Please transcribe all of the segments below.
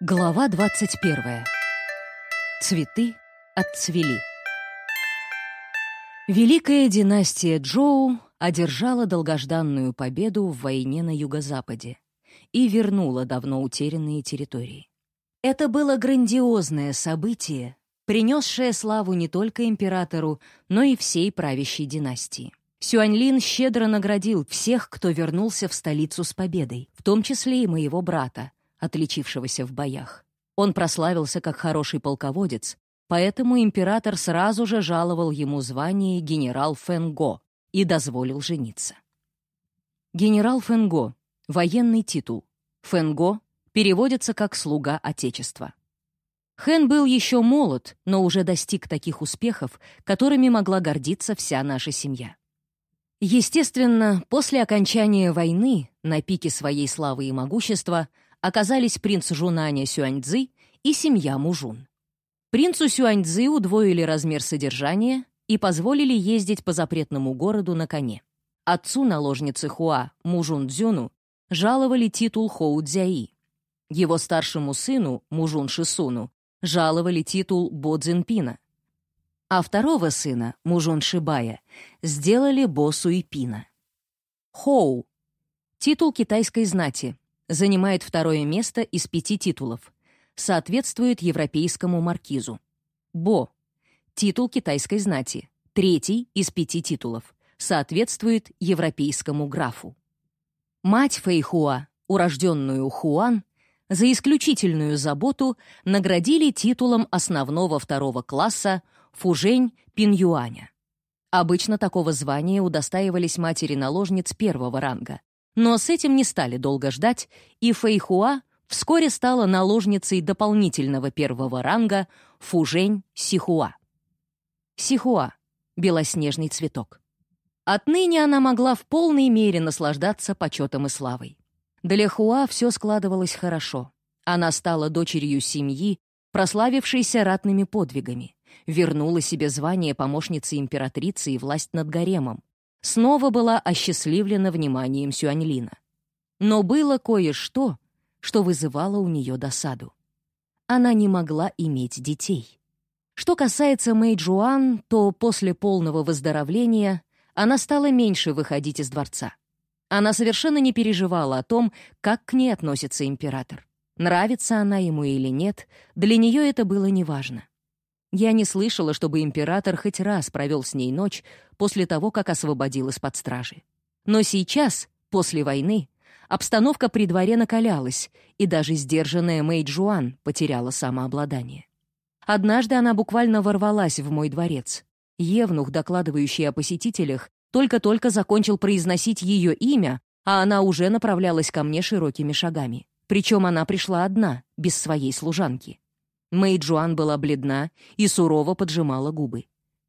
Глава 21. Цветы отцвели. Великая династия Джоу одержала долгожданную победу в войне на юго-западе и вернула давно утерянные территории. Это было грандиозное событие, принесшее славу не только императору, но и всей правящей династии. Сюаньлин щедро наградил всех, кто вернулся в столицу с победой, в том числе и моего брата, отличившегося в боях. Он прославился как хороший полководец, поэтому император сразу же жаловал ему звание генерал Фэнго и дозволил жениться. Генерал Фэнго — военный титул. Фэнго переводится как «слуга Отечества». Хэн был еще молод, но уже достиг таких успехов, которыми могла гордиться вся наша семья. Естественно, после окончания войны, на пике своей славы и могущества, оказались принц Жунаня Сюаньцзы и семья Мужун. Принцу Сюаньцзы удвоили размер содержания и позволили ездить по запретному городу на коне. Отцу наложницы Хуа, Мужун Цзюну, жаловали титул Хоу Цзяи. Его старшему сыну, Мужун Шисуну, жаловали титул Бо Цзинпина. А второго сына, Мужун Шибая, сделали Бо Суипина. Хоу — титул китайской знати, занимает второе место из пяти титулов, соответствует европейскому маркизу. Бо — титул китайской знати, третий из пяти титулов, соответствует европейскому графу. Мать Фэйхуа, урожденную Хуан, за исключительную заботу наградили титулом основного второго класса Фужень Пинюаня. Обычно такого звания удостаивались матери-наложниц первого ранга, но с этим не стали долго ждать, и Фэйхуа вскоре стала наложницей дополнительного первого ранга Фужень Сихуа. Сихуа — белоснежный цветок. Отныне она могла в полной мере наслаждаться почетом и славой. Для Хуа все складывалось хорошо. Она стала дочерью семьи, прославившейся ратными подвигами, вернула себе звание помощницы императрицы и власть над гаремом, снова была осчастливлена вниманием Сюаньлина. Но было кое-что, что вызывало у нее досаду. Она не могла иметь детей. Что касается Мэй Джуан, то после полного выздоровления она стала меньше выходить из дворца. Она совершенно не переживала о том, как к ней относится император. Нравится она ему или нет, для нее это было неважно. Я не слышала, чтобы император хоть раз провел с ней ночь после того, как освободил из-под стражи. Но сейчас, после войны, обстановка при дворе накалялась, и даже сдержанная Мэй Джуан потеряла самообладание. Однажды она буквально ворвалась в мой дворец. Евнух, докладывающий о посетителях, только-только закончил произносить ее имя, а она уже направлялась ко мне широкими шагами. Причем она пришла одна, без своей служанки. Мэй Джуан была бледна и сурово поджимала губы.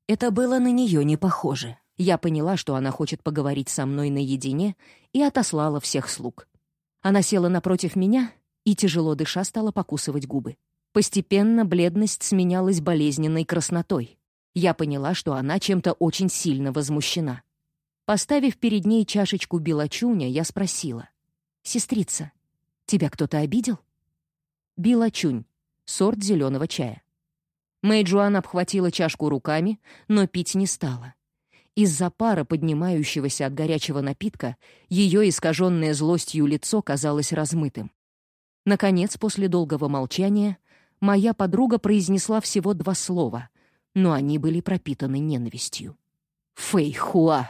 Это было на нее не похоже. Я поняла, что она хочет поговорить со мной наедине, и отослала всех слуг. Она села напротив меня и, тяжело дыша, стала покусывать губы. Постепенно бледность сменялась болезненной краснотой. Я поняла, что она чем-то очень сильно возмущена. Поставив перед ней чашечку белочуня, я спросила. «Сестрица, тебя кто-то обидел?» Белочунь сорт зеленого чая. Мэйджуан обхватила чашку руками, но пить не стала. Из-за пара, поднимающегося от горячего напитка, ее искаженное злостью лицо казалось размытым. Наконец, после долгого молчания, моя подруга произнесла всего два слова, но они были пропитаны ненавистью. «Фэйхуа!»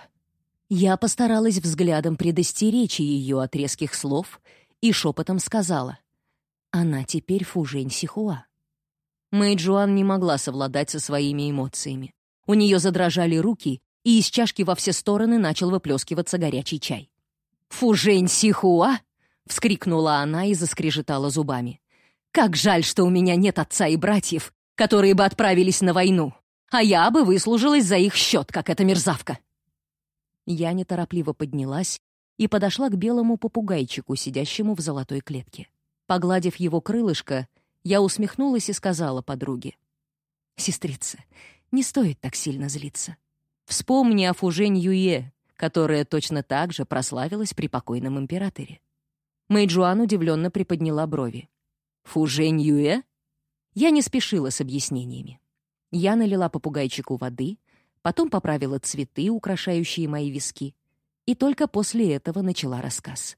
Я постаралась взглядом предостеречь ее от резких слов и шепотом сказала — она теперь Фужень Сихуа. Мэй Джуан не могла совладать со своими эмоциями. У нее задрожали руки, и из чашки во все стороны начал выплескиваться горячий чай. «Фужень Сихуа!» — вскрикнула она и заскрежетала зубами. «Как жаль, что у меня нет отца и братьев, которые бы отправились на войну, а я бы выслужилась за их счет, как эта мерзавка!» Я неторопливо поднялась и подошла к белому попугайчику, сидящему в золотой клетке. Погладив его крылышко, я усмехнулась и сказала подруге. «Сестрица, не стоит так сильно злиться. Вспомни о Фужень Юе, которая точно так же прославилась при покойном императоре». Мэйджуан удивленно приподняла брови. Фужень Юэ?» Я не спешила с объяснениями. Я налила попугайчику воды, потом поправила цветы, украшающие мои виски, и только после этого начала рассказ.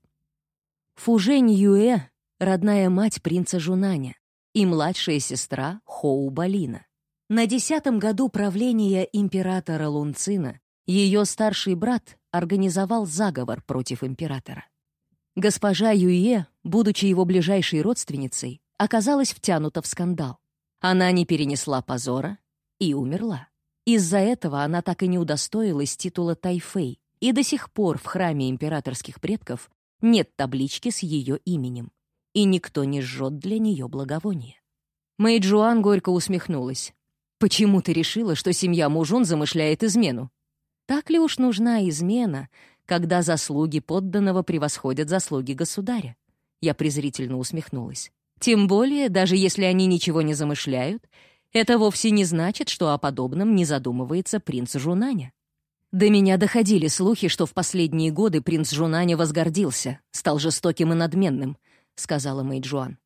Фужень Юэ — родная мать принца Жунаня и младшая сестра Хоу Балина. На десятом году правления императора Лунцина ее старший брат организовал заговор против императора. Госпожа Юе, будучи его ближайшей родственницей, оказалась втянута в скандал. Она не перенесла позора и умерла. Из-за этого она так и не удостоилась титула Тайфэй, и до сих пор в храме императорских предков нет таблички с ее именем, и никто не жжет для нее благовония. Мэй Джуан горько усмехнулась. «Почему ты решила, что семья Мужун замышляет измену? Так ли уж нужна измена, когда заслуги подданного превосходят заслуги государя?» Я презрительно усмехнулась. «Тем более, даже если они ничего не замышляют, это вовсе не значит, что о подобном не задумывается принц Жунаня. До меня доходили слухи, что в последние годы принц Жунаня возгордился, стал жестоким и надменным, — сказала Мэйджуан.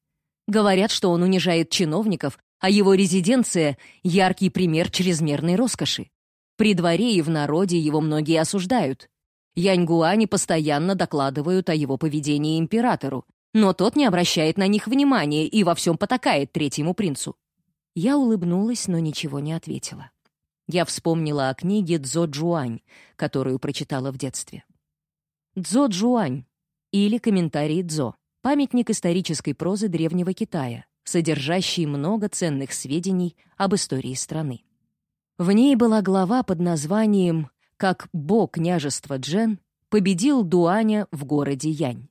Говорят, что он унижает чиновников, а его резиденция — яркий пример чрезмерной роскоши. При дворе и в народе его многие осуждают. Яньгуани постоянно докладывают о его поведении императору, но тот не обращает на них внимания и во всем потакает третьему принцу. Я улыбнулась, но ничего не ответила. Я вспомнила о книге Цзо Джуань, которую прочитала в детстве. Цзо Джуань или комментарий Цзо — памятник исторической прозы Древнего Китая, содержащий много ценных сведений об истории страны. В ней была глава под названием «Как Бо княжества Джен победил Дуаня в городе Янь».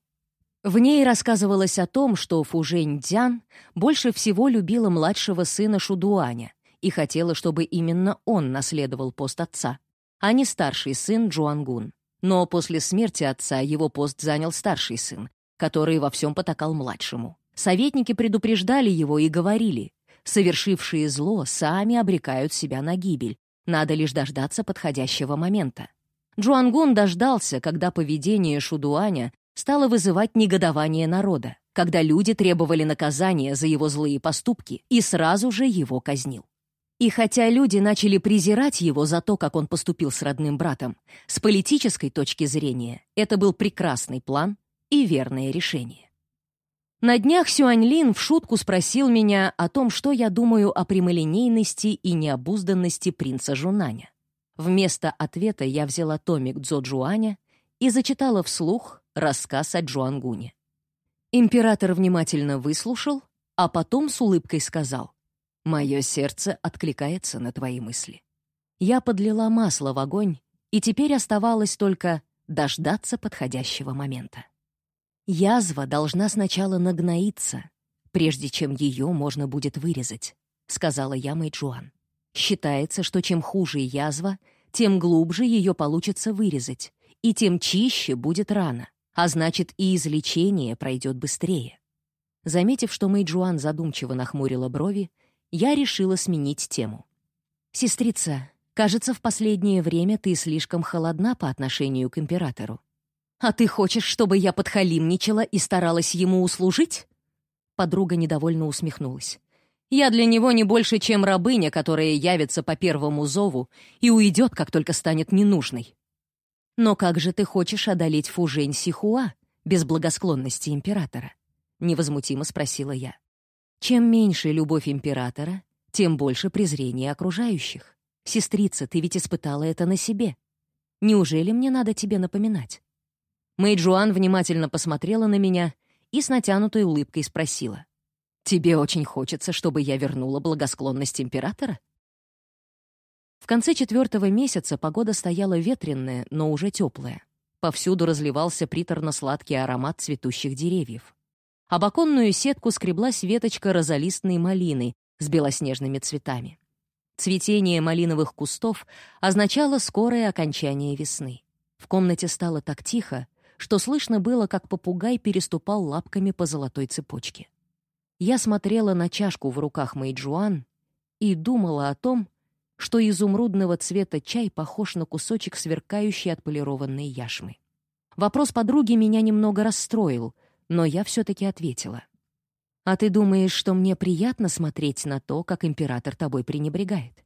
В ней рассказывалось о том, что Фужень Дзян больше всего любила младшего сына Шудуаня и хотела, чтобы именно он наследовал пост отца, а не старший сын Джуангун. Но после смерти отца его пост занял старший сын, который во всем потакал младшему. Советники предупреждали его и говорили, совершившие зло сами обрекают себя на гибель, надо лишь дождаться подходящего момента. Джуангун дождался, когда поведение Шудуаня стало вызывать негодование народа, когда люди требовали наказания за его злые поступки и сразу же его казнил. И хотя люди начали презирать его за то, как он поступил с родным братом, с политической точки зрения это был прекрасный план и верное решение. На днях Сюаньлин в шутку спросил меня о том, что я думаю о прямолинейности и необузданности принца Жунаня. Вместо ответа я взяла томик Цзо Джуаня и зачитала вслух рассказ о Джуангуне. Император внимательно выслушал, а потом с улыбкой сказал, «Мое сердце откликается на твои мысли». Я подлила масло в огонь, и теперь оставалось только дождаться подходящего момента. Язва должна сначала нагноиться, прежде чем ее можно будет вырезать, сказала я Мэйджуан. Считается, что чем хуже язва, тем глубже ее получится вырезать, и тем чище будет рана а значит, и излечение пройдет быстрее. Заметив, что Мэйджуан задумчиво нахмурила брови, я решила сменить тему. «Сестрица, кажется, в последнее время ты слишком холодна по отношению к императору. А ты хочешь, чтобы я подхалимничала и старалась ему услужить?» Подруга недовольно усмехнулась. «Я для него не больше, чем рабыня, которая явится по первому зову и уйдет, как только станет ненужной. «Но как же ты хочешь одолеть Фужень Сихуа без благосклонности императора?» — невозмутимо спросила я. «Чем меньше любовь императора, тем больше презрения окружающих. Сестрица, ты ведь испытала это на себе. Неужели мне надо тебе напоминать?» Мэйджуан внимательно посмотрела на меня и с натянутой улыбкой спросила. «Тебе очень хочется, чтобы я вернула благосклонность императора?» В конце четвертого месяца погода стояла ветренная, но уже теплая. Повсюду разливался приторно-сладкий аромат цветущих деревьев. Об оконную сетку скреблась веточка розолистной малины с белоснежными цветами. Цветение малиновых кустов означало скорое окончание весны. В комнате стало так тихо, что слышно было, как попугай переступал лапками по золотой цепочке. Я смотрела на чашку в руках Мэйджуан и думала о том, что изумрудного цвета чай похож на кусочек сверкающей отполированной яшмы. Вопрос подруги меня немного расстроил, но я все-таки ответила. «А ты думаешь, что мне приятно смотреть на то, как император тобой пренебрегает?»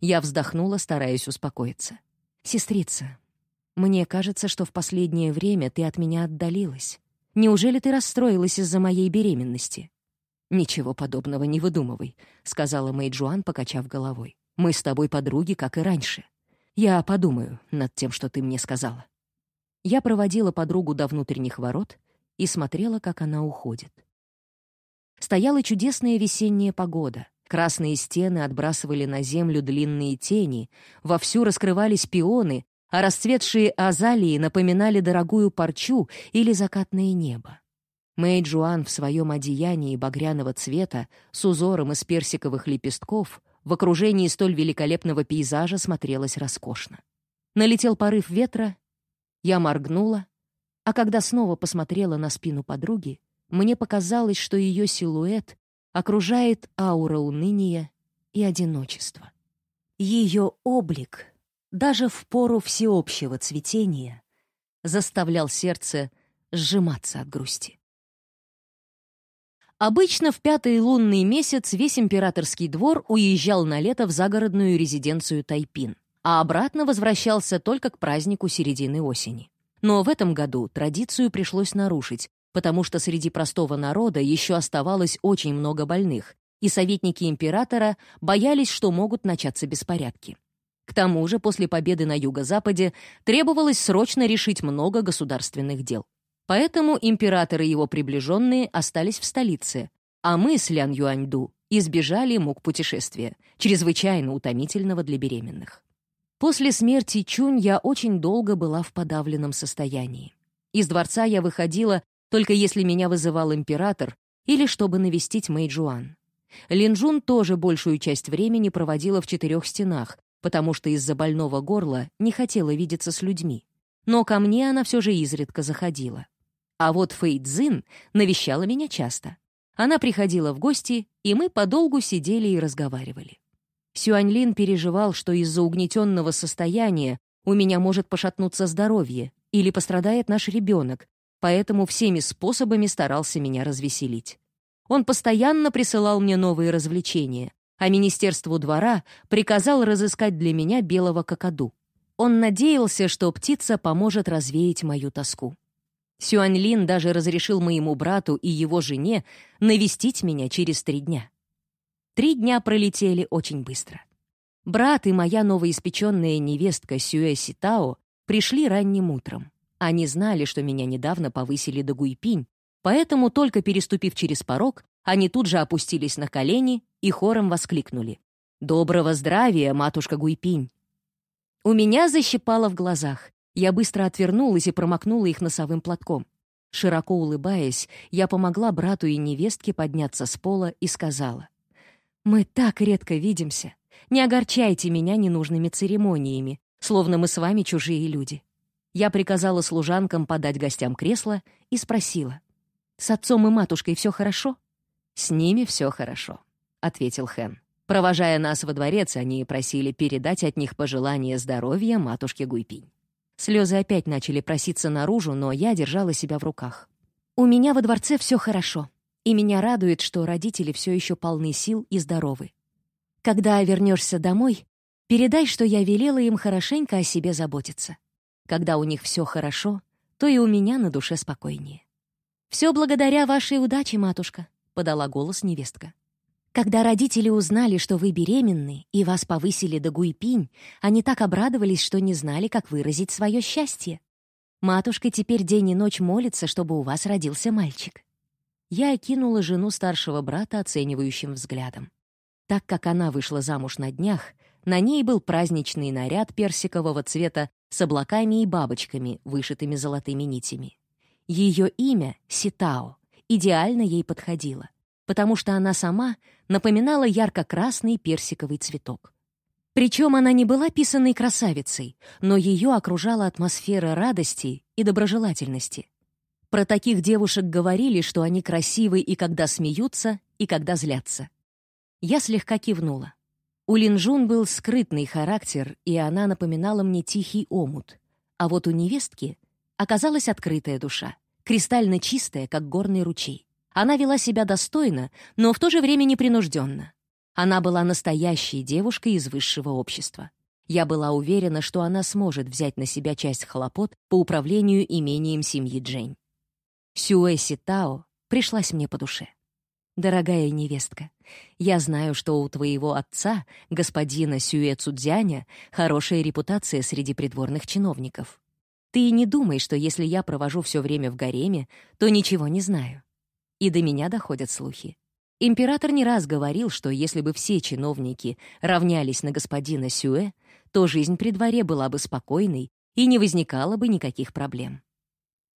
Я вздохнула, стараясь успокоиться. «Сестрица, мне кажется, что в последнее время ты от меня отдалилась. Неужели ты расстроилась из-за моей беременности?» «Ничего подобного не выдумывай», — сказала Мэйджуан, покачав головой. «Мы с тобой подруги, как и раньше. Я подумаю над тем, что ты мне сказала». Я проводила подругу до внутренних ворот и смотрела, как она уходит. Стояла чудесная весенняя погода. Красные стены отбрасывали на землю длинные тени, вовсю раскрывались пионы, а расцветшие азалии напоминали дорогую парчу или закатное небо. Мэй Джуан в своем одеянии багряного цвета с узором из персиковых лепестков в окружении столь великолепного пейзажа смотрелась роскошно. Налетел порыв ветра, я моргнула, а когда снова посмотрела на спину подруги, мне показалось, что ее силуэт окружает аура уныния и одиночества. Ее облик, даже в пору всеобщего цветения, заставлял сердце сжиматься от грусти. Обычно в пятый лунный месяц весь императорский двор уезжал на лето в загородную резиденцию Тайпин, а обратно возвращался только к празднику середины осени. Но в этом году традицию пришлось нарушить, потому что среди простого народа еще оставалось очень много больных, и советники императора боялись, что могут начаться беспорядки. К тому же после победы на юго-западе требовалось срочно решить много государственных дел. Поэтому император и его приближенные остались в столице, а мы с Лян Юаньду избежали мук путешествия, чрезвычайно утомительного для беременных. После смерти Чунь я очень долго была в подавленном состоянии. Из дворца я выходила только если меня вызывал император или чтобы навестить Мэйджуан. Линджун тоже большую часть времени проводила в четырех стенах, потому что из-за больного горла не хотела видеться с людьми. Но ко мне она все же изредка заходила. А вот Фэй Цзин навещала меня часто. Она приходила в гости, и мы подолгу сидели и разговаривали. Сюаньлин переживал, что из-за угнетенного состояния у меня может пошатнуться здоровье или пострадает наш ребенок, поэтому всеми способами старался меня развеселить. Он постоянно присылал мне новые развлечения, а Министерству двора приказал разыскать для меня белого кокоду. Он надеялся, что птица поможет развеять мою тоску. Сюаньлин даже разрешил моему брату и его жене навестить меня через три дня. Три дня пролетели очень быстро. Брат и моя новоиспеченная невестка Сюэ Ситао пришли ранним утром. Они знали, что меня недавно повысили до Гуйпинь, поэтому, только переступив через порог, они тут же опустились на колени и хором воскликнули. «Доброго здравия, матушка Гуйпинь!» У меня защипало в глазах. Я быстро отвернулась и промокнула их носовым платком. Широко улыбаясь, я помогла брату и невестке подняться с пола и сказала. «Мы так редко видимся. Не огорчайте меня ненужными церемониями, словно мы с вами чужие люди». Я приказала служанкам подать гостям кресло и спросила. «С отцом и матушкой все хорошо?» «С ними все хорошо», — ответил Хэн. Провожая нас во дворец, они просили передать от них пожелание здоровья матушке Гуйпинь. Слезы опять начали проситься наружу, но я держала себя в руках. «У меня во дворце все хорошо, и меня радует, что родители все еще полны сил и здоровы. Когда вернешься домой, передай, что я велела им хорошенько о себе заботиться. Когда у них все хорошо, то и у меня на душе спокойнее. «Все благодаря вашей удаче, матушка», — подала голос невестка. Когда родители узнали, что вы беременны и вас повысили до гуйпинь, они так обрадовались, что не знали, как выразить свое счастье. Матушка теперь день и ночь молится, чтобы у вас родился мальчик. Я окинула жену старшего брата оценивающим взглядом. Так как она вышла замуж на днях, на ней был праздничный наряд персикового цвета с облаками и бабочками, вышитыми золотыми нитями. Ее имя, Ситао, идеально ей подходило, потому что она сама напоминала ярко-красный персиковый цветок. Причем она не была писанной красавицей, но ее окружала атмосфера радости и доброжелательности. Про таких девушек говорили, что они красивы и когда смеются, и когда злятся. Я слегка кивнула. У Линжун был скрытный характер, и она напоминала мне тихий омут. А вот у невестки оказалась открытая душа, кристально чистая, как горный ручей. Она вела себя достойно, но в то же время непринужденно. Она была настоящей девушкой из высшего общества. Я была уверена, что она сможет взять на себя часть хлопот по управлению имением семьи Джейн. Сюэ Ситао пришлась мне по душе. «Дорогая невестка, я знаю, что у твоего отца, господина Сюэ Цудзяня, хорошая репутация среди придворных чиновников. Ты не думай, что если я провожу все время в гареме, то ничего не знаю. И до меня доходят слухи. Император не раз говорил, что если бы все чиновники равнялись на господина Сюэ, то жизнь при дворе была бы спокойной и не возникало бы никаких проблем.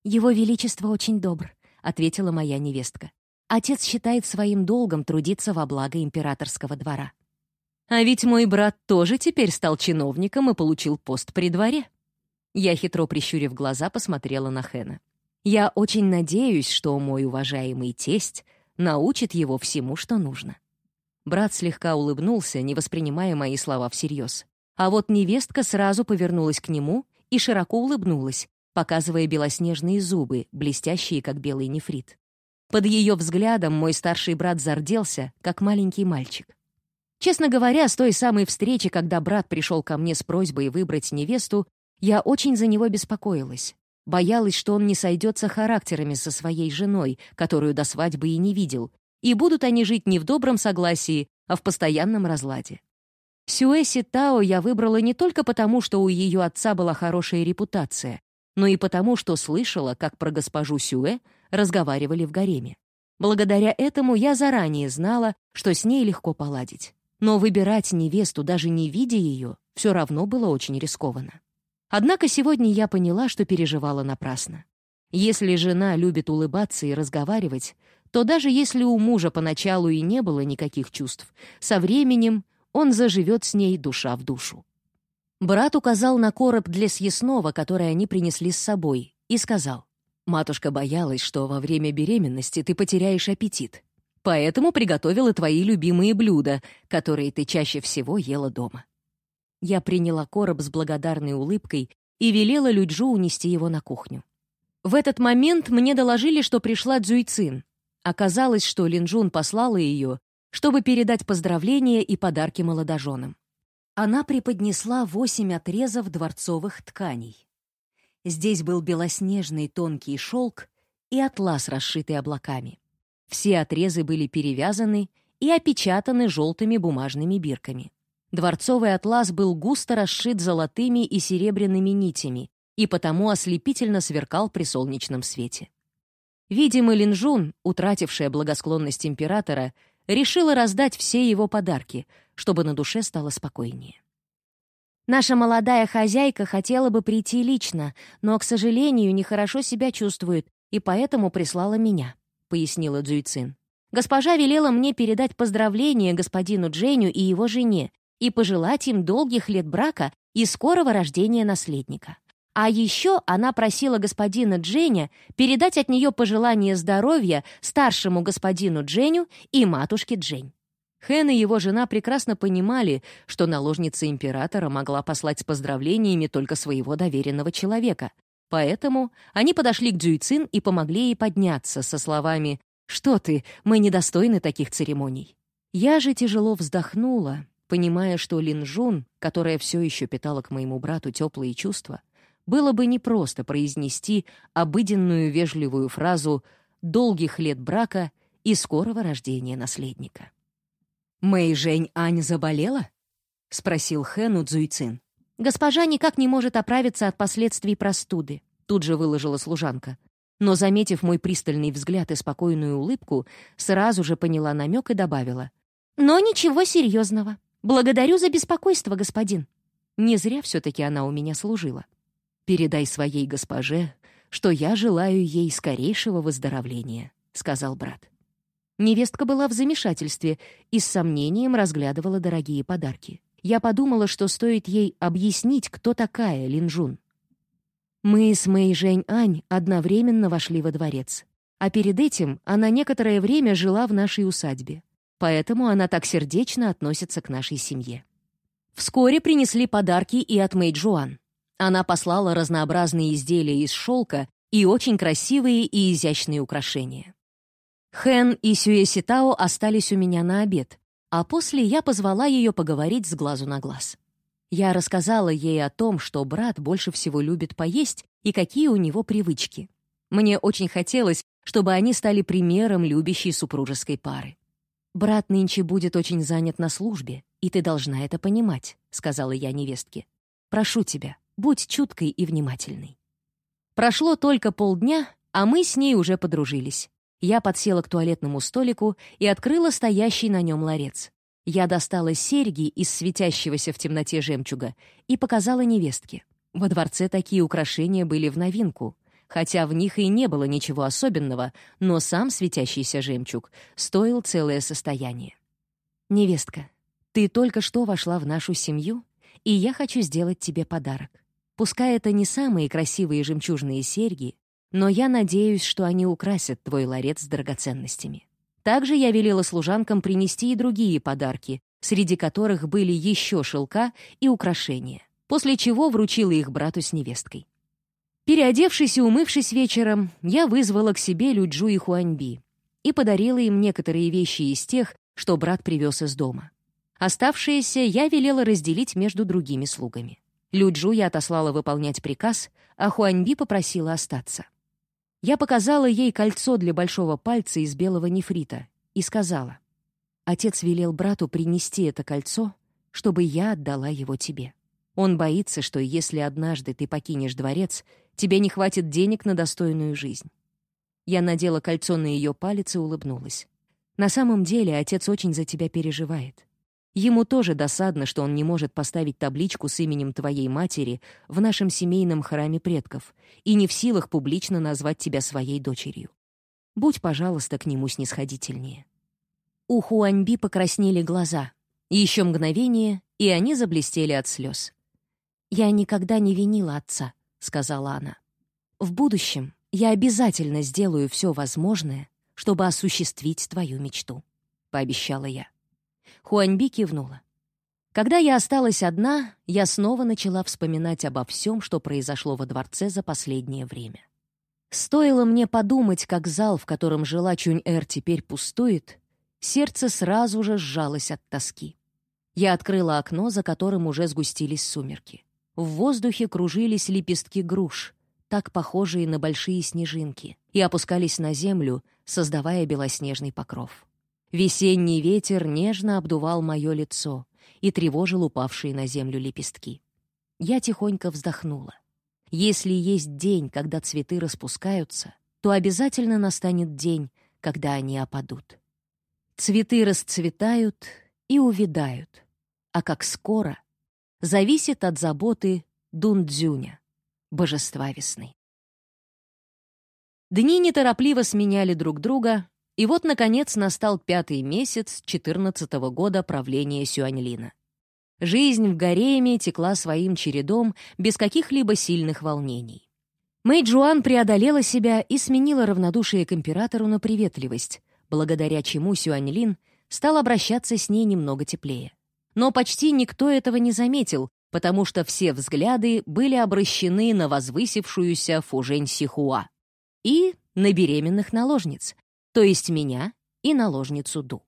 «Его Величество очень добр», — ответила моя невестка. Отец считает своим долгом трудиться во благо императорского двора. А ведь мой брат тоже теперь стал чиновником и получил пост при дворе. Я, хитро прищурив глаза, посмотрела на Хэна. Я очень надеюсь, что мой уважаемый тесть научит его всему, что нужно. Брат слегка улыбнулся, не воспринимая мои слова всерьез. А вот невестка сразу повернулась к нему и широко улыбнулась, показывая белоснежные зубы, блестящие, как белый нефрит. Под ее взглядом мой старший брат зарделся, как маленький мальчик. Честно говоря, с той самой встречи, когда брат пришел ко мне с просьбой выбрать невесту, я очень за него беспокоилась. Боялась, что он не сойдется характерами со своей женой, которую до свадьбы и не видел, и будут они жить не в добром согласии, а в постоянном разладе. Сюэси Тао я выбрала не только потому, что у ее отца была хорошая репутация, но и потому, что слышала, как про госпожу Сюэ разговаривали в гареме. Благодаря этому я заранее знала, что с ней легко поладить. Но выбирать невесту, даже не видя ее, все равно было очень рискованно. Однако сегодня я поняла, что переживала напрасно. Если жена любит улыбаться и разговаривать, то даже если у мужа поначалу и не было никаких чувств, со временем он заживет с ней душа в душу. Брат указал на короб для съестного, который они принесли с собой, и сказал, Матушка боялась, что во время беременности ты потеряешь аппетит. Поэтому приготовила твои любимые блюда, которые ты чаще всего ела дома. Я приняла короб с благодарной улыбкой и велела Люджу унести его на кухню. В этот момент мне доложили, что пришла Цзуйцин. Оказалось, что Линджун послала ее, чтобы передать поздравления и подарки молодоженам. Она преподнесла восемь отрезов дворцовых тканей. Здесь был белоснежный тонкий шелк и атлас, расшитый облаками. Все отрезы были перевязаны и опечатаны желтыми бумажными бирками. Дворцовый атлас был густо расшит золотыми и серебряными нитями и потому ослепительно сверкал при солнечном свете. Видимо, Линжун, утратившая благосклонность императора, решила раздать все его подарки, чтобы на душе стало спокойнее. Наша молодая хозяйка хотела бы прийти лично, но, к сожалению, нехорошо себя чувствует, и поэтому прислала меня», — пояснила Дзюйцин. «Госпожа велела мне передать поздравления господину Дженю и его жене и пожелать им долгих лет брака и скорого рождения наследника. А еще она просила господина Дженя передать от нее пожелание здоровья старшему господину Дженю и матушке Джень. Хэн и его жена прекрасно понимали, что наложница императора могла послать с поздравлениями только своего доверенного человека. Поэтому они подошли к Дзюйцин и помогли ей подняться со словами «Что ты, мы недостойны таких церемоний». Я же тяжело вздохнула, понимая, что Лин Жун, которая все еще питала к моему брату теплые чувства, было бы непросто произнести обыденную вежливую фразу «долгих лет брака и скорого рождения наследника». «Мэй Жень Ань заболела?» — спросил Хэн у Цзуйцин. «Госпожа никак не может оправиться от последствий простуды», — тут же выложила служанка. Но, заметив мой пристальный взгляд и спокойную улыбку, сразу же поняла намек и добавила. «Но ничего серьезного. Благодарю за беспокойство, господин». Не зря все-таки она у меня служила. «Передай своей госпоже, что я желаю ей скорейшего выздоровления», — сказал брат. Невестка была в замешательстве и с сомнением разглядывала дорогие подарки. Я подумала, что стоит ей объяснить, кто такая Линжун. Мы с Мэй Жень Ань одновременно вошли во дворец. А перед этим она некоторое время жила в нашей усадьбе. Поэтому она так сердечно относится к нашей семье. Вскоре принесли подарки и от Мэй Джуан. Она послала разнообразные изделия из шелка и очень красивые и изящные украшения. Хэн и Сюэситао остались у меня на обед, а после я позвала ее поговорить с глазу на глаз. Я рассказала ей о том, что брат больше всего любит поесть и какие у него привычки. Мне очень хотелось, чтобы они стали примером любящей супружеской пары. «Брат нынче будет очень занят на службе, и ты должна это понимать», — сказала я невестке. «Прошу тебя, будь чуткой и внимательной». Прошло только полдня, а мы с ней уже подружились. Я подсела к туалетному столику и открыла стоящий на нем ларец. Я достала серьги из светящегося в темноте жемчуга и показала невестке. Во дворце такие украшения были в новинку, хотя в них и не было ничего особенного, но сам светящийся жемчуг стоил целое состояние. «Невестка, ты только что вошла в нашу семью, и я хочу сделать тебе подарок. Пускай это не самые красивые жемчужные серьги, но я надеюсь, что они украсят твой ларец с драгоценностями. Также я велела служанкам принести и другие подарки, среди которых были еще шелка и украшения, после чего вручила их брату с невесткой. Переодевшись и умывшись вечером, я вызвала к себе Люджу и Хуаньби и подарила им некоторые вещи из тех, что брат привез из дома. Оставшиеся я велела разделить между другими слугами. Люджу я отослала выполнять приказ, а Хуаньби попросила остаться. Я показала ей кольцо для большого пальца из белого нефрита и сказала, «Отец велел брату принести это кольцо, чтобы я отдала его тебе. Он боится, что если однажды ты покинешь дворец, Тебе не хватит денег на достойную жизнь». Я надела кольцо на ее палец и улыбнулась. «На самом деле отец очень за тебя переживает. Ему тоже досадно, что он не может поставить табличку с именем твоей матери в нашем семейном храме предков и не в силах публично назвать тебя своей дочерью. Будь, пожалуйста, к нему снисходительнее». У Хуаньби покраснели глаза. Еще мгновение, и они заблестели от слез. «Я никогда не винила отца», — сказала она. «В будущем я обязательно сделаю все возможное, чтобы осуществить твою мечту», — пообещала я. Хуаньби кивнула. Когда я осталась одна, я снова начала вспоминать обо всем, что произошло во дворце за последнее время. Стоило мне подумать, как зал, в котором жила Чунь-Эр, теперь пустует, сердце сразу же сжалось от тоски. Я открыла окно, за которым уже сгустились сумерки. В воздухе кружились лепестки груш, так похожие на большие снежинки, и опускались на землю, создавая белоснежный покров. Весенний ветер нежно обдувал мое лицо и тревожил упавшие на землю лепестки. Я тихонько вздохнула. Если есть день, когда цветы распускаются, то обязательно настанет день, когда они опадут. Цветы расцветают и увядают, а как скоро зависит от заботы Дундзюня, божества весны. Дни неторопливо сменяли друг друга, и вот, наконец, настал пятый месяц четырнадцатого года правления Сюаньлина. Жизнь в гареме текла своим чередом без каких-либо сильных волнений. Мэй Джуан преодолела себя и сменила равнодушие к императору на приветливость, благодаря чему Сюаньлин стал обращаться с ней немного теплее. Но почти никто этого не заметил, потому что все взгляды были обращены на возвысившуюся Фужень Сихуа и на беременных наложниц, то есть меня и наложницу Ду.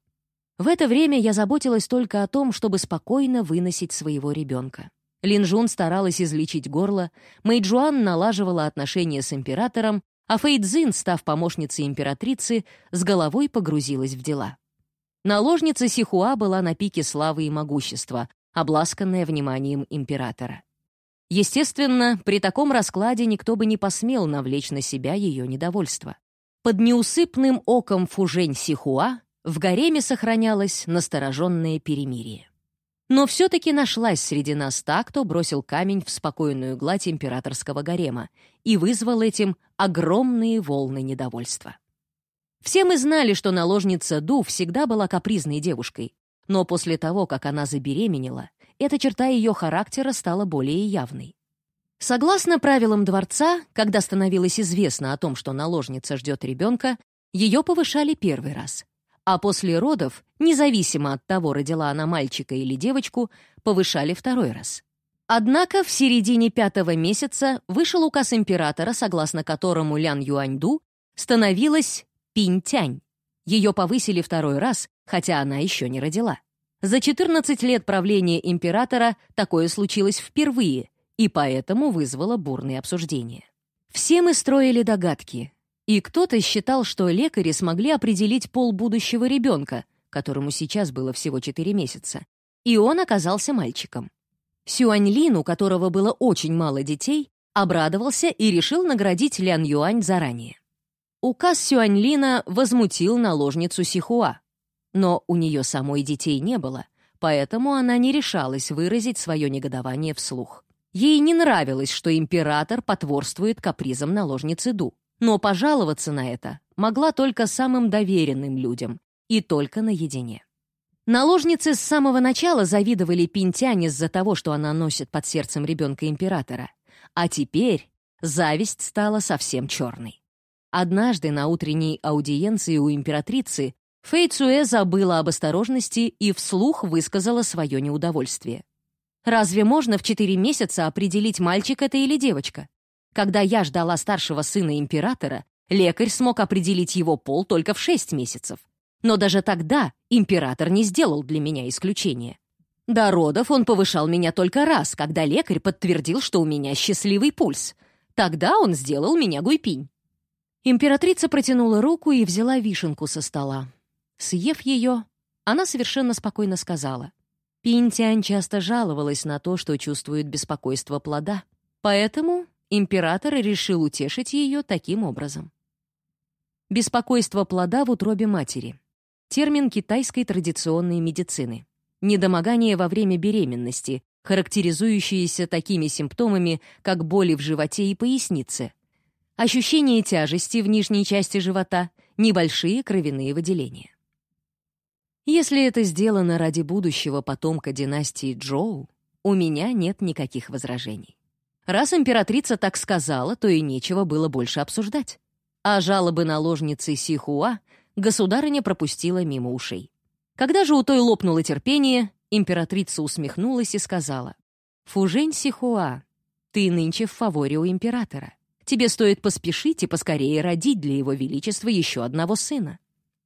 В это время я заботилась только о том, чтобы спокойно выносить своего ребенка. Линжун старалась излечить горло, Мэйджуан налаживала отношения с императором, а Фэйдзин, став помощницей императрицы, с головой погрузилась в дела. Наложница Сихуа была на пике славы и могущества, обласканная вниманием императора. Естественно, при таком раскладе никто бы не посмел навлечь на себя ее недовольство. Под неусыпным оком Фужень Сихуа в гареме сохранялось настороженное перемирие. Но все-таки нашлась среди нас та, кто бросил камень в спокойную гладь императорского гарема и вызвал этим огромные волны недовольства. Все мы знали, что наложница Ду всегда была капризной девушкой, но после того, как она забеременела, эта черта ее характера стала более явной. Согласно правилам дворца, когда становилось известно о том, что наложница ждет ребенка, ее повышали первый раз, а после родов, независимо от того, родила она мальчика или девочку, повышали второй раз. Однако в середине пятого месяца вышел указ императора, согласно которому Лян Юаньду становилась Пинтянь, Ее повысили второй раз, хотя она еще не родила. За 14 лет правления императора такое случилось впервые, и поэтому вызвало бурные обсуждения. Все мы строили догадки, и кто-то считал, что лекари смогли определить пол будущего ребенка, которому сейчас было всего 4 месяца, и он оказался мальчиком. Сюаньлин, у которого было очень мало детей, обрадовался и решил наградить Лян Юань заранее. Указ Сюаньлина возмутил наложницу Сихуа, но у нее самой детей не было, поэтому она не решалась выразить свое негодование вслух. Ей не нравилось, что император потворствует капризам наложницы Ду, но пожаловаться на это могла только самым доверенным людям и только наедине. Наложницы с самого начала завидовали Пинтянь из-за того, что она носит под сердцем ребенка императора. А теперь зависть стала совсем черной. Однажды на утренней аудиенции у императрицы Фэй Цуэ забыла об осторожности и вслух высказала свое неудовольствие. «Разве можно в четыре месяца определить, мальчик это или девочка? Когда я ждала старшего сына императора, лекарь смог определить его пол только в шесть месяцев. Но даже тогда император не сделал для меня исключения. До родов он повышал меня только раз, когда лекарь подтвердил, что у меня счастливый пульс. Тогда он сделал меня гуйпинь. Императрица протянула руку и взяла вишенку со стола. Съев ее, она совершенно спокойно сказала. Пинтянь часто жаловалась на то, что чувствует беспокойство плода. Поэтому император решил утешить ее таким образом. Беспокойство плода в утробе матери — термин китайской традиционной медицины. Недомогание во время беременности, характеризующиеся такими симптомами, как боли в животе и пояснице, ощущение тяжести в нижней части живота, небольшие кровяные выделения. Если это сделано ради будущего потомка династии Джоу, у меня нет никаких возражений. Раз императрица так сказала, то и нечего было больше обсуждать. А жалобы наложницы Сихуа государыня пропустила мимо ушей. Когда же у той лопнуло терпение, императрица усмехнулась и сказала, «Фужень Сихуа, ты нынче в фаворе у императора. Тебе стоит поспешить и поскорее родить для его величества еще одного сына.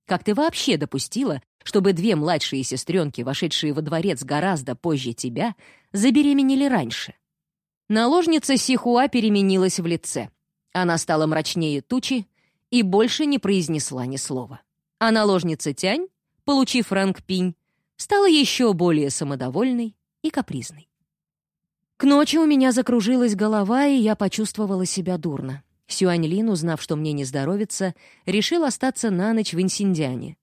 Как ты вообще допустила, чтобы две младшие сестренки, вошедшие во дворец гораздо позже тебя, забеременели раньше?» Наложница Сихуа переменилась в лице. Она стала мрачнее тучи, и больше не произнесла ни слова. А наложница Тянь, получив ранг Пинь, стала еще более самодовольной и капризной. К ночи у меня закружилась голова, и я почувствовала себя дурно. Сюань Лин, узнав, что мне не здоровится, решил остаться на ночь в Инсиндиане.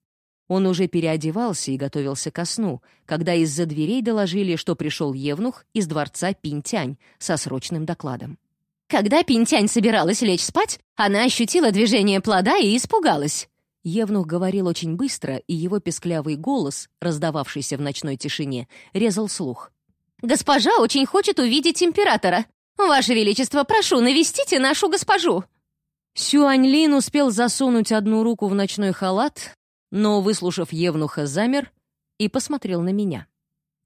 Он уже переодевался и готовился ко сну, когда из-за дверей доложили, что пришел Евнух из дворца Пинтянь со срочным докладом. Когда Пинтянь собиралась лечь спать, она ощутила движение плода и испугалась. Евнух говорил очень быстро, и его песклявый голос, раздававшийся в ночной тишине, резал слух. «Госпожа очень хочет увидеть императора. Ваше Величество, прошу, навестите нашу госпожу!» Сюань Лин успел засунуть одну руку в ночной халат, но, выслушав Евнуха, замер и посмотрел на меня.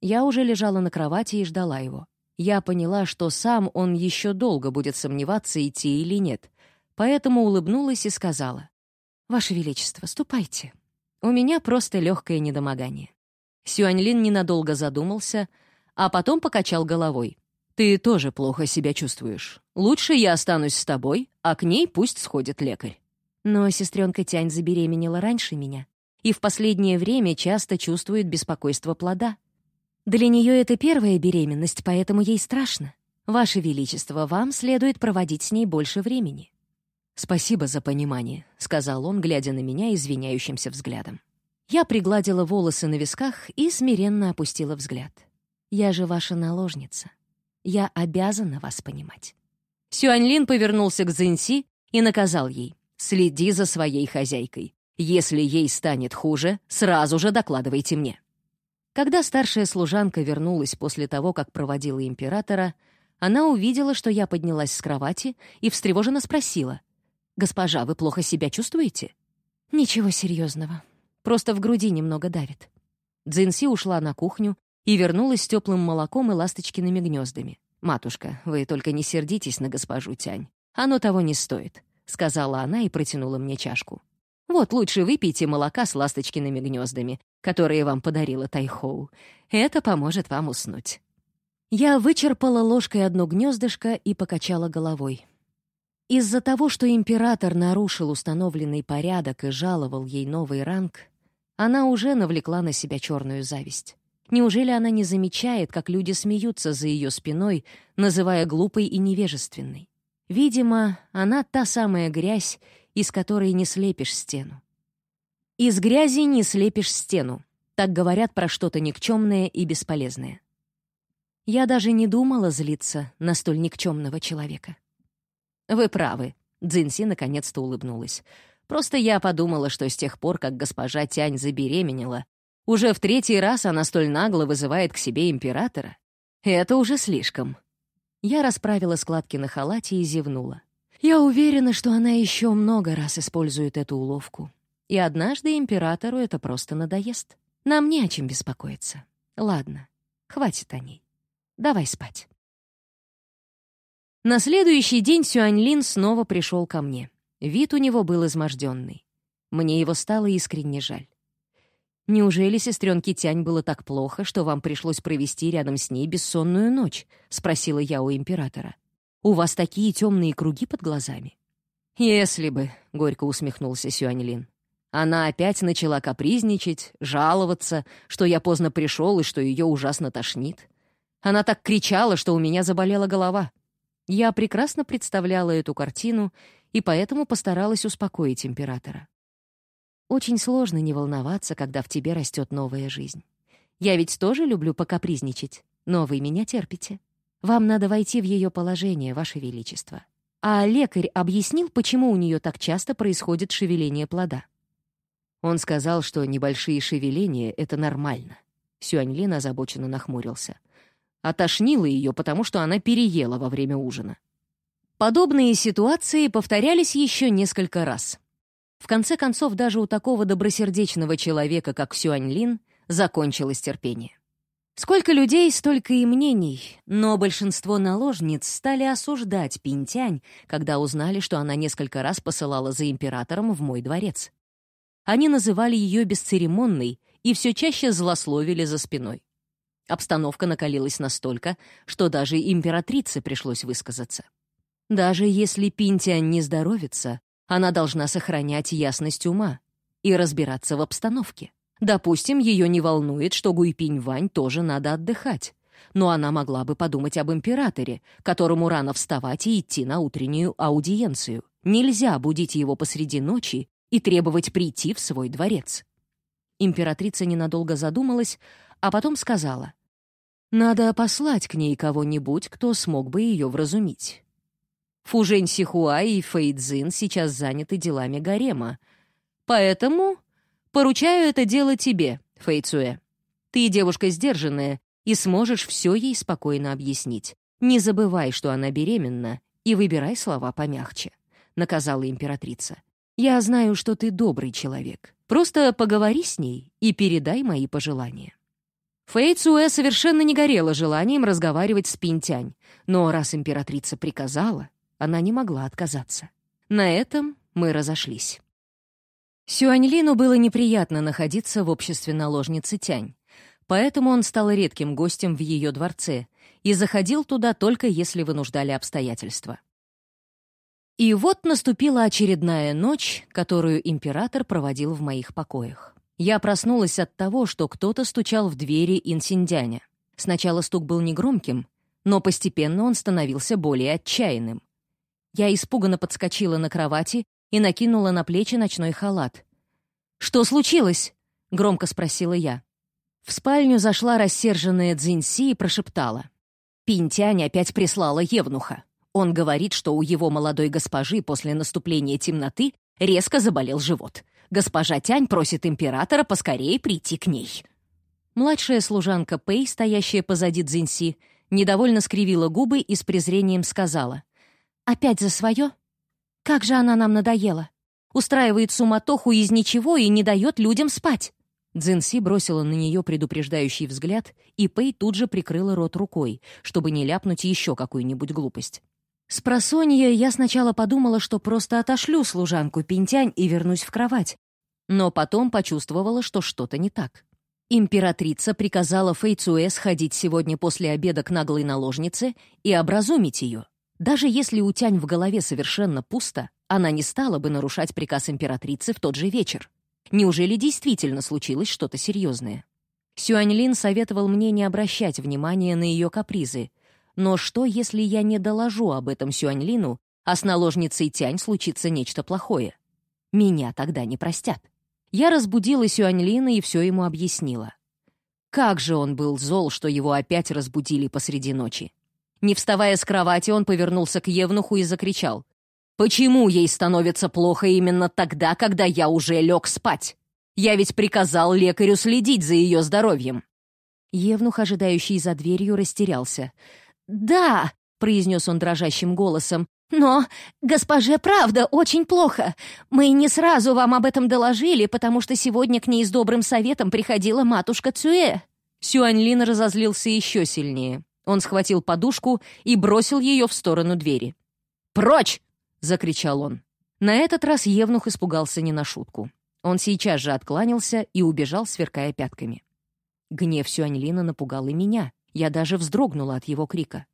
Я уже лежала на кровати и ждала его. Я поняла, что сам он еще долго будет сомневаться, идти или нет, поэтому улыбнулась и сказала. «Ваше Величество, ступайте. У меня просто легкое недомогание». Сюаньлин ненадолго задумался, а потом покачал головой. «Ты тоже плохо себя чувствуешь. Лучше я останусь с тобой, а к ней пусть сходит лекарь». Но сестренка Тянь забеременела раньше меня и в последнее время часто чувствует беспокойство плода. Для нее это первая беременность, поэтому ей страшно. Ваше Величество, вам следует проводить с ней больше времени». «Спасибо за понимание», — сказал он, глядя на меня извиняющимся взглядом. Я пригладила волосы на висках и смиренно опустила взгляд. «Я же ваша наложница. Я обязана вас понимать». Сюаньлин повернулся к Цзиньси и наказал ей. «Следи за своей хозяйкой. Если ей станет хуже, сразу же докладывайте мне». Когда старшая служанка вернулась после того, как проводила императора, она увидела, что я поднялась с кровати и встревоженно спросила. «Госпожа, вы плохо себя чувствуете?» «Ничего серьезного. Просто в груди немного давит». Дзинси ушла на кухню и вернулась с теплым молоком и ласточкиными гнездами. «Матушка, вы только не сердитесь на госпожу Тянь. Оно того не стоит», — сказала она и протянула мне чашку. Вот лучше выпейте молока с ласточкиными гнездами, которые вам подарила Тайхоу. Это поможет вам уснуть». Я вычерпала ложкой одно гнездышко и покачала головой. Из-за того, что император нарушил установленный порядок и жаловал ей новый ранг, она уже навлекла на себя черную зависть. Неужели она не замечает, как люди смеются за ее спиной, называя глупой и невежественной? Видимо, она та самая грязь, из которой не слепишь стену. Из грязи не слепишь стену. Так говорят про что-то никчемное и бесполезное. Я даже не думала злиться на столь никчемного человека. «Вы правы», — Дзинси наконец-то улыбнулась. «Просто я подумала, что с тех пор, как госпожа Тянь забеременела, уже в третий раз она столь нагло вызывает к себе императора. Это уже слишком». Я расправила складки на халате и зевнула. Я уверена, что она еще много раз использует эту уловку. И однажды императору это просто надоест. Нам не о чем беспокоиться. Ладно, хватит о ней. Давай спать. На следующий день Сюаньлин снова пришел ко мне. Вид у него был изможденный. Мне его стало искренне жаль. «Неужели сестренке Тянь было так плохо, что вам пришлось провести рядом с ней бессонную ночь?» — спросила я у императора. «У вас такие темные круги под глазами». «Если бы», — горько усмехнулся Сюаньлин. Она опять начала капризничать, жаловаться, что я поздно пришел и что ее ужасно тошнит. Она так кричала, что у меня заболела голова. Я прекрасно представляла эту картину и поэтому постаралась успокоить императора. Очень сложно не волноваться, когда в тебе растет новая жизнь. Я ведь тоже люблю покапризничать, но вы меня терпите. Вам надо войти в ее положение, Ваше Величество. А лекарь объяснил, почему у нее так часто происходит шевеление плода. Он сказал, что небольшие шевеления — это нормально. Сюаньлин озабоченно нахмурился — Отошнило ее, потому что она переела во время ужина. Подобные ситуации повторялись еще несколько раз. В конце концов, даже у такого добросердечного человека, как Сюань Лин, закончилось терпение. Сколько людей, столько и мнений, но большинство наложниц стали осуждать Пинтянь, когда узнали, что она несколько раз посылала за императором в мой дворец. Они называли ее бесцеремонной и все чаще злословили за спиной. Обстановка накалилась настолько, что даже императрице пришлось высказаться. Даже если Пинтия не здоровится, она должна сохранять ясность ума и разбираться в обстановке. Допустим, ее не волнует, что Гуйпинь Вань тоже надо отдыхать. Но она могла бы подумать об императоре, которому рано вставать и идти на утреннюю аудиенцию. Нельзя будить его посреди ночи и требовать прийти в свой дворец. Императрица ненадолго задумалась, а потом сказала, надо послать к ней кого-нибудь, кто смог бы ее вразумить. Фужень Сихуа и Фэйдзин сейчас заняты делами гарема. Поэтому поручаю это дело тебе, Фэйцуэ. Ты девушка сдержанная и сможешь все ей спокойно объяснить. Не забывай, что она беременна, и выбирай слова помягче», — наказала императрица. «Я знаю, что ты добрый человек. Просто поговори с ней и передай мои пожелания». Фэй Цуэ совершенно не горела желанием разговаривать с Пинтянь, но раз императрица приказала, она не могла отказаться. На этом мы разошлись. Сюаньлину было неприятно находиться в обществе наложницы Тянь, поэтому он стал редким гостем в ее дворце и заходил туда только если вынуждали обстоятельства. И вот наступила очередная ночь, которую император проводил в моих покоях. Я проснулась от того, что кто-то стучал в двери Инсиндяня. Сначала стук был негромким, но постепенно он становился более отчаянным. Я испуганно подскочила на кровати и накинула на плечи ночной халат. «Что случилось?» — громко спросила я. В спальню зашла рассерженная Цзиньси и прошептала. Пинтянь опять прислала Евнуха. Он говорит, что у его молодой госпожи после наступления темноты резко заболел живот. Госпожа Тянь просит императора поскорее прийти к ней». Младшая служанка Пэй, стоящая позади Цзиньси, недовольно скривила губы и с презрением сказала. «Опять за свое? Как же она нам надоела! Устраивает суматоху из ничего и не дает людям спать!» Цзиньси бросила на нее предупреждающий взгляд, и Пэй тут же прикрыла рот рукой, чтобы не ляпнуть еще какую-нибудь глупость. С просонья я сначала подумала, что просто отошлю служанку Пинтянь и вернусь в кровать. Но потом почувствовала, что что-то не так. Императрица приказала Фэйцуэ сходить сегодня после обеда к наглой наложнице и образумить ее. Даже если у Тянь в голове совершенно пусто, она не стала бы нарушать приказ императрицы в тот же вечер. Неужели действительно случилось что-то серьезное? Сюаньлин советовал мне не обращать внимания на ее капризы, но что, если я не доложу об этом Сюаньлину, а с наложницей Тянь случится нечто плохое? Меня тогда не простят. Я разбудила Сюаньлина и все ему объяснила. Как же он был зол, что его опять разбудили посреди ночи. Не вставая с кровати, он повернулся к Евнуху и закричал. «Почему ей становится плохо именно тогда, когда я уже лег спать? Я ведь приказал лекарю следить за ее здоровьем». Евнух, ожидающий за дверью, растерялся. «Да», — произнес он дрожащим голосом, «но, госпоже, правда, очень плохо. Мы не сразу вам об этом доложили, потому что сегодня к ней с добрым советом приходила матушка Цюэ». Сюаньлин разозлился еще сильнее. Он схватил подушку и бросил ее в сторону двери. «Прочь!» — закричал он. На этот раз Евнух испугался не на шутку. Он сейчас же откланялся и убежал, сверкая пятками. Гнев Сюаньлина напугал и меня. Я даже вздрогнула от его крика.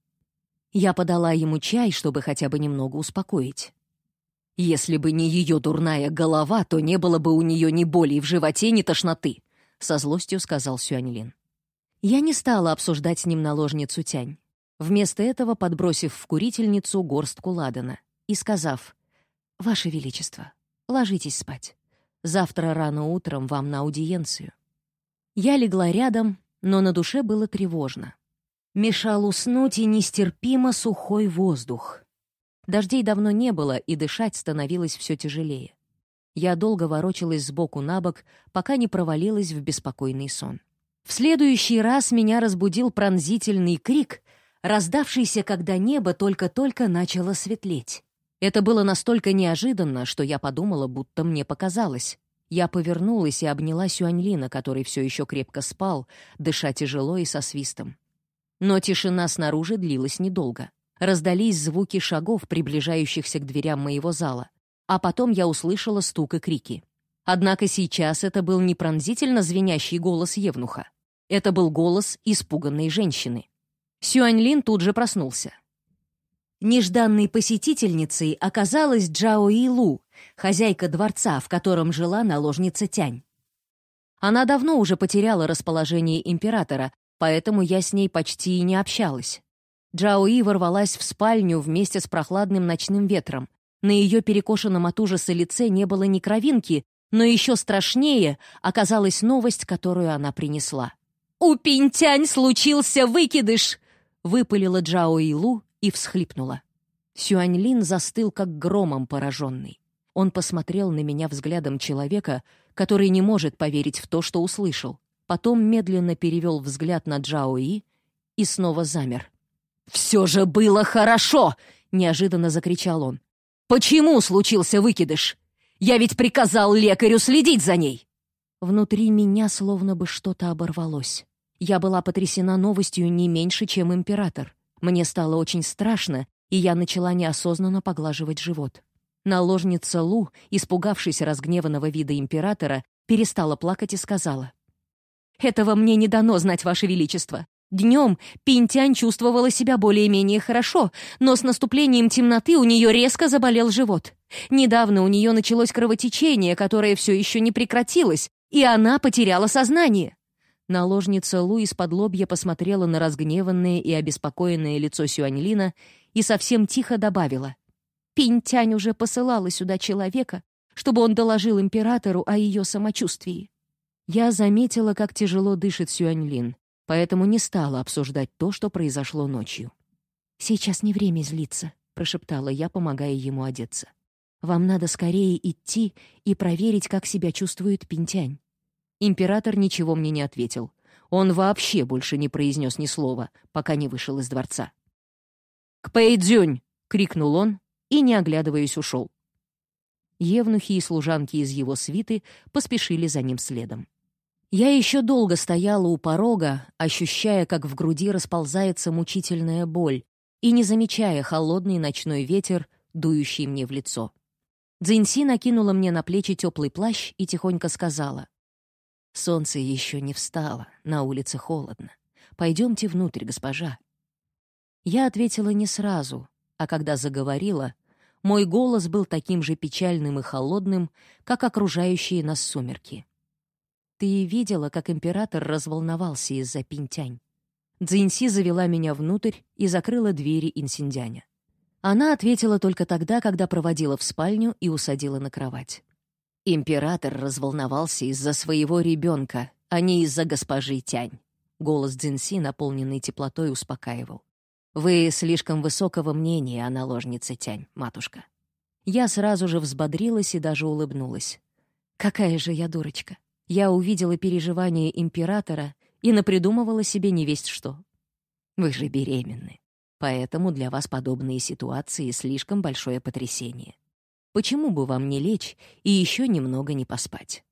Я подала ему чай, чтобы хотя бы немного успокоить. «Если бы не ее дурная голова, то не было бы у нее ни боли в животе, ни тошноты», — со злостью сказал Сюаньлин. Я не стала обсуждать с ним наложницу Тянь, вместо этого подбросив в курительницу горстку ладана и сказав, «Ваше Величество, ложитесь спать. Завтра рано утром вам на аудиенцию». Я легла рядом, но на душе было тревожно. Мешал уснуть и нестерпимо сухой воздух. Дождей давно не было, и дышать становилось все тяжелее. Я долго ворочалась сбоку на бок, пока не провалилась в беспокойный сон. В следующий раз меня разбудил пронзительный крик, раздавшийся, когда небо только-только начало светлеть. Это было настолько неожиданно, что я подумала, будто мне показалось. Я повернулась и обняла Сюаньлина, который все еще крепко спал, дыша тяжело и со свистом. Но тишина снаружи длилась недолго. Раздались звуки шагов, приближающихся к дверям моего зала. А потом я услышала стук и крики. Однако сейчас это был не пронзительно звенящий голос Евнуха. Это был голос испуганной женщины. Сюаньлин тут же проснулся. Нежданной посетительницей оказалась Джао Илу, хозяйка дворца, в котором жила наложница Тянь. Она давно уже потеряла расположение императора, поэтому я с ней почти и не общалась. Джао И ворвалась в спальню вместе с прохладным ночным ветром. На ее перекошенном от ужаса лице не было ни кровинки, но еще страшнее оказалась новость, которую она принесла. «У Пинтянь случился выкидыш!» — выпалила Джао Илу, и всхлипнула. Сюаньлин застыл, как громом пораженный. Он посмотрел на меня взглядом человека, который не может поверить в то, что услышал. Потом медленно перевел взгляд на Джао И и снова замер. «Все же было хорошо!» — неожиданно закричал он. «Почему случился выкидыш? Я ведь приказал лекарю следить за ней!» Внутри меня словно бы что-то оборвалось. Я была потрясена новостью не меньше, чем император. Мне стало очень страшно, и я начала неосознанно поглаживать живот. Наложница Лу, испугавшись разгневанного вида императора, перестала плакать и сказала. «Этого мне не дано знать, Ваше Величество. Днем Пинтянь чувствовала себя более-менее хорошо, но с наступлением темноты у нее резко заболел живот. Недавно у нее началось кровотечение, которое все еще не прекратилось, и она потеряла сознание. Наложница Лу из-под лобья посмотрела на разгневанное и обеспокоенное лицо Сюаньлина и совсем тихо добавила. «Пинтянь уже посылала сюда человека, чтобы он доложил императору о ее самочувствии». Я заметила, как тяжело дышит Сюаньлин, поэтому не стала обсуждать то, что произошло ночью. «Сейчас не время злиться», — прошептала я, помогая ему одеться. «Вам надо скорее идти и проверить, как себя чувствует Пинтянь. Император ничего мне не ответил. Он вообще больше не произнес ни слова, пока не вышел из дворца. «К Пэйдзюнь!» — крикнул он и, не оглядываясь, ушел. Евнухи и служанки из его свиты поспешили за ним следом. Я еще долго стояла у порога, ощущая, как в груди расползается мучительная боль, и не замечая холодный ночной ветер, дующий мне в лицо. Дзинси накинула мне на плечи теплый плащ и тихонько сказала. «Солнце еще не встало, на улице холодно. Пойдемте внутрь, госпожа». Я ответила не сразу, а когда заговорила, мой голос был таким же печальным и холодным, как окружающие нас сумерки. «Ты видела, как император разволновался из-за пинтянь?» Цзиньси завела меня внутрь и закрыла двери инсиндяня. Она ответила только тогда, когда проводила в спальню и усадила на кровать. Император разволновался из-за своего ребенка, а не из-за госпожи Тянь. Голос Цзиньси, наполненный теплотой, успокаивал. «Вы слишком высокого мнения о наложнице Тянь, матушка». Я сразу же взбодрилась и даже улыбнулась. «Какая же я дурочка! Я увидела переживания императора и напридумывала себе невесть что. Вы же беременны. Поэтому для вас подобные ситуации слишком большое потрясение. Почему бы вам не лечь и еще немного не поспать?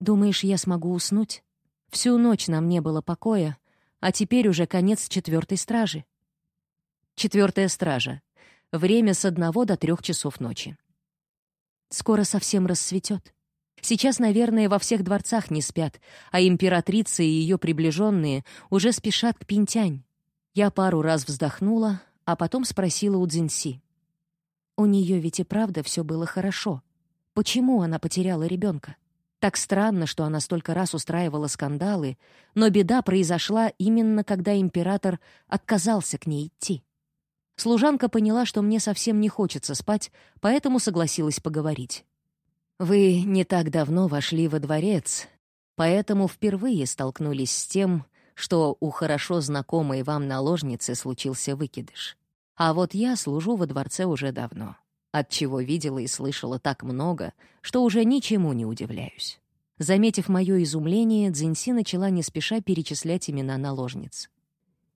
Думаешь, я смогу уснуть? Всю ночь нам не было покоя, а теперь уже конец четвертой стражи. Четвертая стража. Время с одного до трех часов ночи. Скоро совсем рассветет. Сейчас, наверное, во всех дворцах не спят, а императрица и ее приближенные уже спешат к Пинтянь. Я пару раз вздохнула, а потом спросила у Цзиньси. У нее ведь и правда все было хорошо. Почему она потеряла ребенка? Так странно, что она столько раз устраивала скандалы, но беда произошла именно когда император отказался к ней идти. Служанка поняла, что мне совсем не хочется спать, поэтому согласилась поговорить. «Вы не так давно вошли во дворец, поэтому впервые столкнулись с тем, что у хорошо знакомой вам наложницы случился выкидыш. А вот я служу во дворце уже давно, от чего видела и слышала так много, что уже ничему не удивляюсь. Заметив мое изумление, Цзиньси начала не спеша перечислять имена наложниц.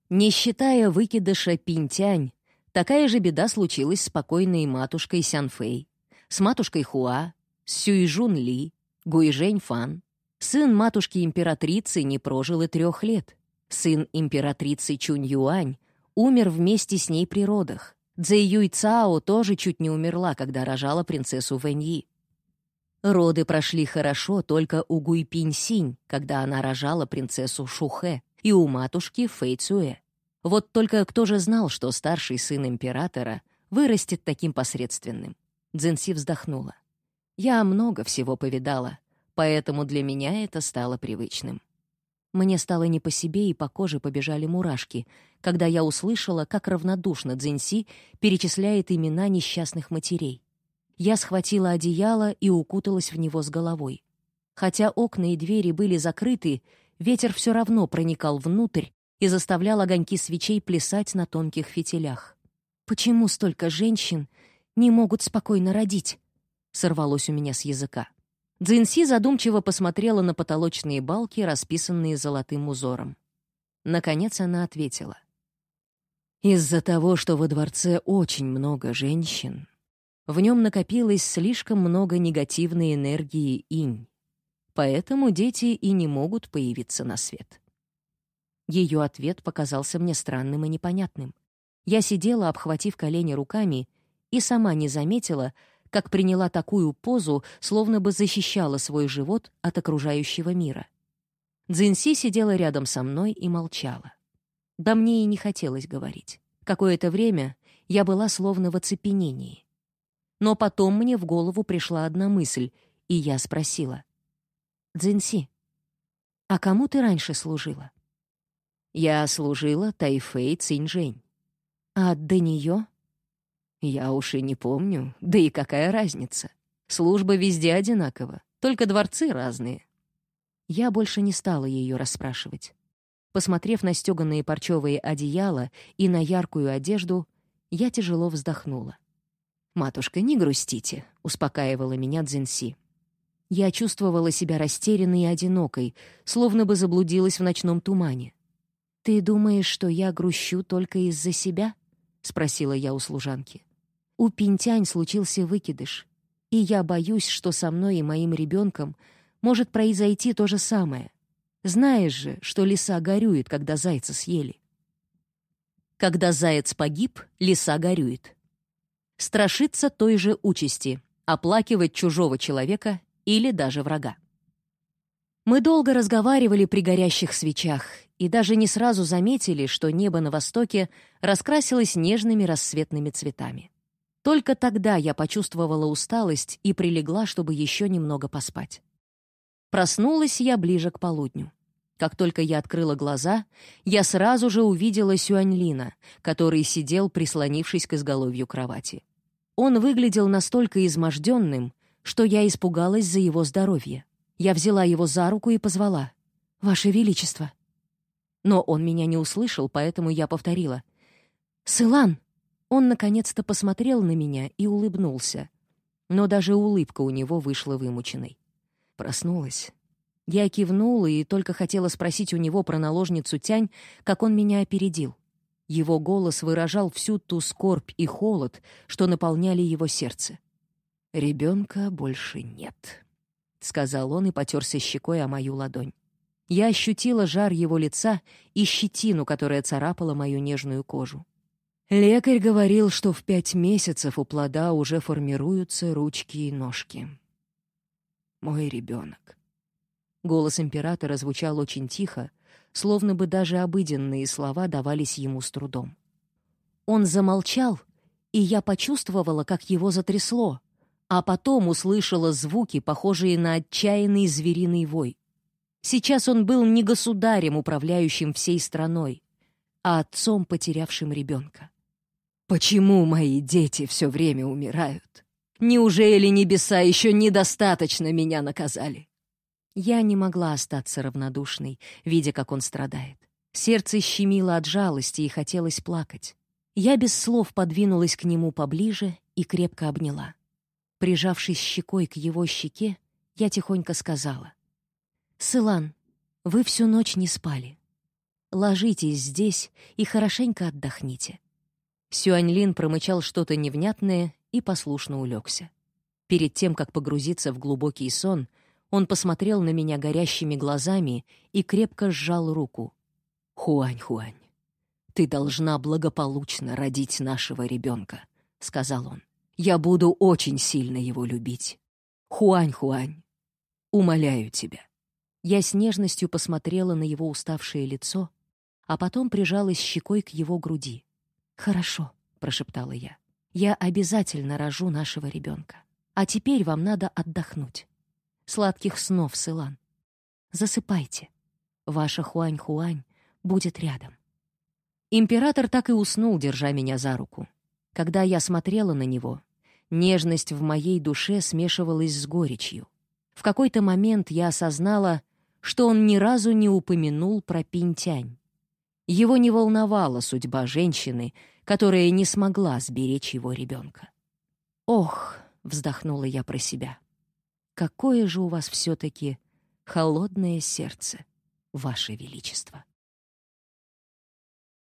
Не считая выкидыша Пинтянь, такая же беда случилась с покойной матушкой Сянфэй, с матушкой Хуа, с Сюйжун Ли, Гуйжэнь Фан, Сын матушки-императрицы не прожил и трех лет. Сын императрицы Чунь-Юань умер вместе с ней при родах. Цзэ Юй Цао тоже чуть не умерла, когда рожала принцессу Вэньи. Роды прошли хорошо только у Гуй Пинь Синь, когда она рожала принцессу Шухэ, и у матушки Фэй Цуэ. Вот только кто же знал, что старший сын императора вырастет таким посредственным? Цзинси вздохнула. «Я много всего повидала, поэтому для меня это стало привычным. Мне стало не по себе, и по коже побежали мурашки, когда я услышала, как равнодушно Цзиньси перечисляет имена несчастных матерей. Я схватила одеяло и укуталась в него с головой. Хотя окна и двери были закрыты, ветер все равно проникал внутрь и заставлял огоньки свечей плясать на тонких фитилях. «Почему столько женщин не могут спокойно родить?» — сорвалось у меня с языка. Дзинси задумчиво посмотрела на потолочные балки, расписанные золотым узором. Наконец она ответила. «Из-за того, что во дворце очень много женщин, в нем накопилось слишком много негативной энергии инь, поэтому дети и не могут появиться на свет». Ее ответ показался мне странным и непонятным. Я сидела, обхватив колени руками, и сама не заметила, как приняла такую позу, словно бы защищала свой живот от окружающего мира. Дзинси сидела рядом со мной и молчала. Да мне и не хотелось говорить. Какое-то время я была словно в оцепенении. Но потом мне в голову пришла одна мысль, и я спросила. «Дзинси, а кому ты раньше служила?» «Я служила Тайфэй Цинжэнь». «А до нее?» Я уж и не помню, да и какая разница. Служба везде одинакова, только дворцы разные. Я больше не стала ее расспрашивать. Посмотрев на стеганые парчевые одеяла и на яркую одежду, я тяжело вздохнула. «Матушка, не грустите», — успокаивала меня Дзинси. Я чувствовала себя растерянной и одинокой, словно бы заблудилась в ночном тумане. «Ты думаешь, что я грущу только из-за себя?» — спросила я у служанки. У Пинтянь случился выкидыш, и я боюсь, что со мной и моим ребенком может произойти то же самое. Знаешь же, что лиса горюет, когда зайца съели. Когда заяц погиб, лиса горюет. Страшиться той же участи — оплакивать чужого человека или даже врага. Мы долго разговаривали при горящих свечах и даже не сразу заметили, что небо на востоке раскрасилось нежными рассветными цветами. Только тогда я почувствовала усталость и прилегла, чтобы еще немного поспать. Проснулась я ближе к полудню. Как только я открыла глаза, я сразу же увидела Сюаньлина, который сидел, прислонившись к изголовью кровати. Он выглядел настолько изможденным, что я испугалась за его здоровье. Я взяла его за руку и позвала. «Ваше Величество!» Но он меня не услышал, поэтому я повторила. «Сылан!» Он наконец-то посмотрел на меня и улыбнулся. Но даже улыбка у него вышла вымученной. Проснулась. Я кивнула и только хотела спросить у него про наложницу Тянь, как он меня опередил. Его голос выражал всю ту скорбь и холод, что наполняли его сердце. «Ребенка больше нет», — сказал он и потерся щекой о мою ладонь. Я ощутила жар его лица и щетину, которая царапала мою нежную кожу. Лекарь говорил, что в пять месяцев у плода уже формируются ручки и ножки. Мой ребенок. Голос императора звучал очень тихо, словно бы даже обыденные слова давались ему с трудом. Он замолчал, и я почувствовала, как его затрясло, а потом услышала звуки, похожие на отчаянный звериный вой. Сейчас он был не государем, управляющим всей страной, а отцом, потерявшим ребенка. «Почему мои дети все время умирают? Неужели небеса еще недостаточно меня наказали?» Я не могла остаться равнодушной, видя, как он страдает. Сердце щемило от жалости и хотелось плакать. Я без слов подвинулась к нему поближе и крепко обняла. Прижавшись щекой к его щеке, я тихонько сказала. «Сылан, вы всю ночь не спали. Ложитесь здесь и хорошенько отдохните». Сюаньлин промычал что-то невнятное и послушно улегся. Перед тем, как погрузиться в глубокий сон — он посмотрел на меня горящими глазами и крепко сжал руку. «Хуань, Хуань, ты должна благополучно родить нашего ребенка», — сказал он. «Я буду очень сильно его любить. Хуань, Хуань, умоляю тебя». Я с нежностью посмотрела на его уставшее лицо, а потом прижалась щекой к его груди. «Хорошо», — прошептала я. «Я обязательно рожу нашего ребенка. А теперь вам надо отдохнуть. Сладких снов, Сылан. Засыпайте. Ваша Хуань-Хуань будет рядом. Император так и уснул, держа меня за руку. Когда я смотрела на него, нежность в моей душе смешивалась с горечью. В какой-то момент я осознала, что он ни разу не упомянул про Пинтянь. Его не волновала судьба женщины, которая не смогла сберечь его ребенка. «Ох!» — вздохнула я про себя. Какое же у вас все-таки холодное сердце, Ваше Величество!